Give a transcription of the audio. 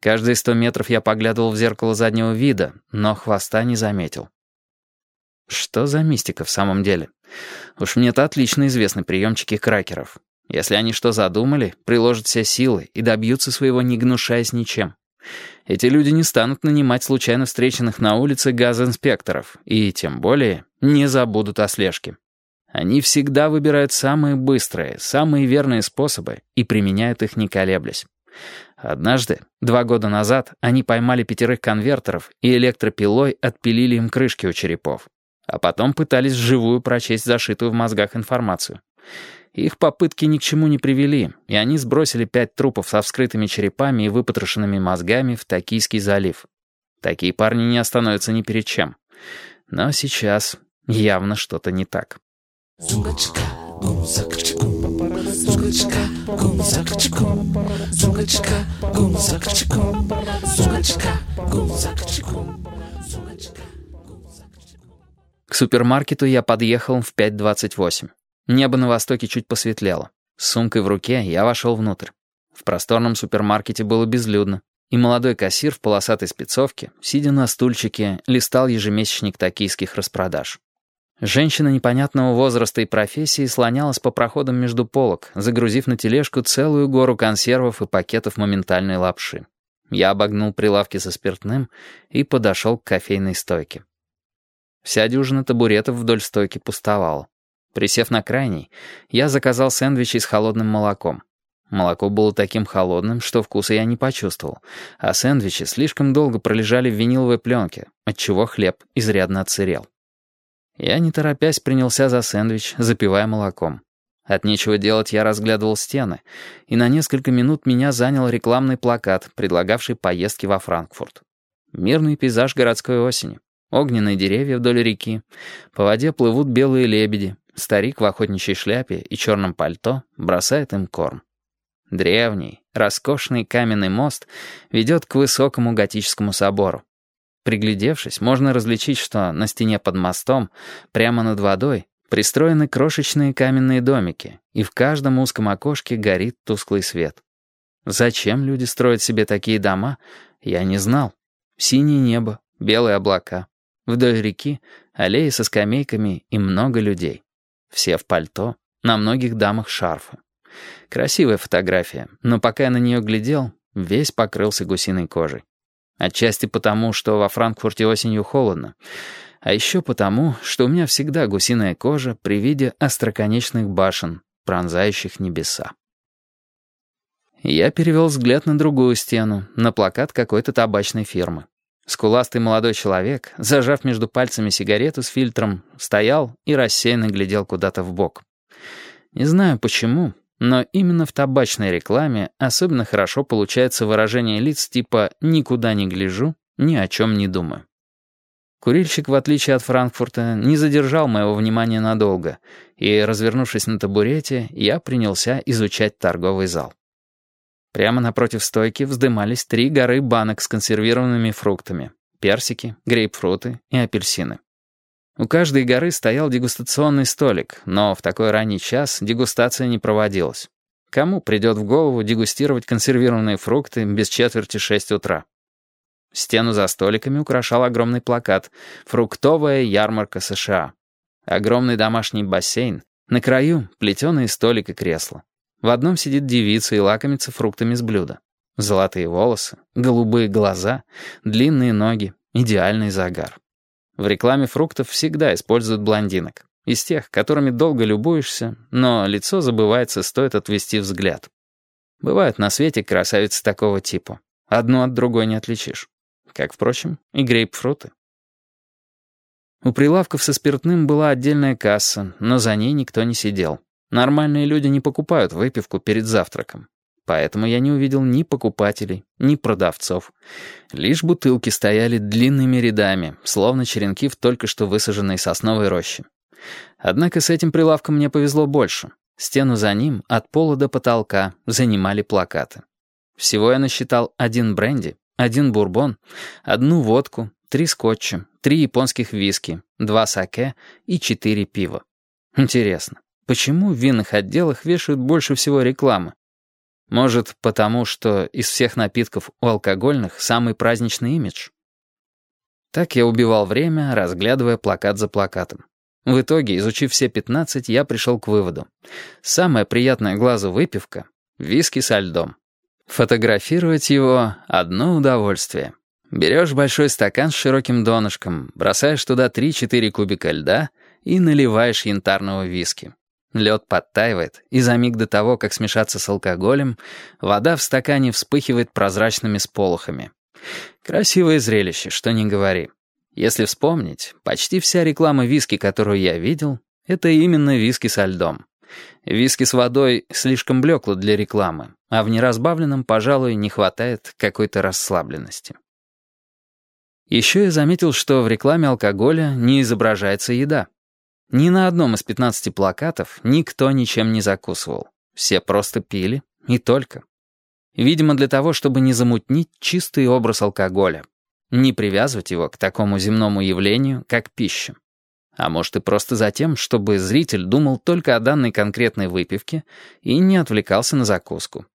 Каждые сто метров я поглядывал в зеркало заднего вида, но хвоста не заметил. Что за мистика в самом деле? Уж мне-то отлично известны приемчики кракеров. Если они что задумали, приложат все силы и добьются своего, не гнушаясь ничем. Эти люди не станут нанимать случайно встреченных на улице газинспекторов и, тем более, не забудут о слежке. Они всегда выбирают самые быстрые, самые верные способы и применяют их не колеблясь. Однажды, два года назад, они поймали пятерых конвертеров и электропилой отпилили им крышки у черепов. А потом пытались вживую прочесть зашитую в мозгах информацию. Их попытки ни к чему не привели, и они сбросили пять трупов со вскрытыми черепами и выпотрошенными мозгами в Токийский залив. Такие парни не остановятся ни перед чем. Но сейчас явно что-то не так. К супермаркету я подъехал в 5.28. Небо на востоке чуть посветлело. С сумкой в руке я вошел внутрь. В просторном супермаркете было безлюдно, и молодой кассир в полосатой спецовке, сидя на стульчике, листал ежемесячник токийских распродаж. Женщина непонятного возраста и профессии слонялась по проходам между полок, загрузив на тележку целую гору консервов и пакетов моментальной лапши. Я обогнул прилавки со спиртным и подошел к кофейной стойке. Вся дюжина табуретов вдоль стойки пустовала. Присев на крайний, я заказал сэндвичи с холодным молоком. Молоко было таким холодным, что вкуса я не почувствовал, а сэндвичи слишком долго пролежали в виниловой пленке, отчего хлеб изрядно отсырел. Я, не торопясь, принялся за сэндвич, запивая молоком. От нечего делать я разглядывал стены, и на несколько минут меня занял рекламный плакат, предлагавший поездки во Франкфурт. Мирный пейзаж городской осени. Огненные деревья вдоль реки. По воде плывут белые лебеди, Старик в охотничьей шляпе и черном пальто бросает им корм. Древний, роскошный каменный мост ведет к высокому готическому собору. Приглядевшись, можно различить, что на стене под мостом, прямо над водой, пристроены крошечные каменные домики, и в каждом узком окошке горит тусклый свет. Зачем люди строят себе такие дома, я не знал. Синее небо, белые облака. Вдоль реки аллеи со скамейками и много людей. Все в пальто, на многих дамах шарфы. Красивая фотография, но пока я на нее глядел, весь покрылся гусиной кожей. Отчасти потому, что во Франкфурте осенью холодно, а еще потому, что у меня всегда гусиная кожа при виде остроконечных башен, пронзающих небеса. Я перевел взгляд на другую стену, на плакат какой-то табачной фирмы. Скуластый молодой человек, зажав между пальцами сигарету с фильтром, стоял и рассеянно глядел куда-то в бок. Не знаю почему, но именно в табачной рекламе особенно хорошо получается выражение лиц типа «никуда не гляжу, ни о чем не думаю». Курильщик, в отличие от Франкфурта, не задержал моего внимания надолго, и, развернувшись на табурете, я принялся изучать торговый зал. Прямо напротив стойки вздымались три горы банок с консервированными фруктами. Персики, грейпфруты и апельсины. У каждой горы стоял дегустационный столик, но в такой ранний час дегустация не проводилась. Кому придет в голову дегустировать консервированные фрукты без четверти шесть утра? Стену за столиками украшал огромный плакат «Фруктовая ярмарка США». Огромный домашний бассейн, на краю плетеные столик и кресла. В одном сидит девица и лакомится фруктами с блюда. Золотые волосы, голубые глаза, длинные ноги, идеальный загар. В рекламе фруктов всегда используют блондинок. Из тех, которыми долго любуешься, но лицо забывается, стоит отвести взгляд. Бывают на свете красавицы такого типа. Одну от другой не отличишь. Как, впрочем, и грейпфруты. У прилавков со спиртным была отдельная касса, но за ней никто не сидел. Нормальные люди не покупают выпивку перед завтраком. Поэтому я не увидел ни покупателей, ни продавцов. Лишь бутылки стояли длинными рядами, словно черенки в только что высаженной сосновой роще. Однако с этим прилавком мне повезло больше. Стену за ним, от пола до потолка, занимали плакаты. Всего я насчитал один бренди, один бурбон, одну водку, три скотча, три японских виски, два саке и четыре пива. Интересно, Почему в винных отделах вешают больше всего рекламы? Может, потому что из всех напитков у алкогольных самый праздничный имидж? Так я убивал время, разглядывая плакат за плакатом. В итоге, изучив все 15, я пришел к выводу. Самая приятная глазу выпивка — виски со льдом. Фотографировать его — одно удовольствие. Берешь большой стакан с широким донышком, бросаешь туда 3-4 кубика льда и наливаешь янтарного виски. Лед подтаивает, и за миг до того, как смешаться с алкоголем, вода в стакане вспыхивает прозрачными сполохами. Красивое зрелище, что не говори. Если вспомнить, почти вся реклама виски, которую я видел, это именно виски со льдом. Виски с водой слишком блекло для рекламы, а в неразбавленном, пожалуй, не хватает какой-то расслабленности. Еще я заметил, что в рекламе алкоголя не изображается еда. Ни на одном из 15 плакатов никто ничем не закусывал. Все просто пили, и только. Видимо, для того, чтобы не замутнить чистый образ алкоголя, не привязывать его к такому земному явлению, как пища. А может и просто за тем, чтобы зритель думал только о данной конкретной выпивке и не отвлекался на закуску.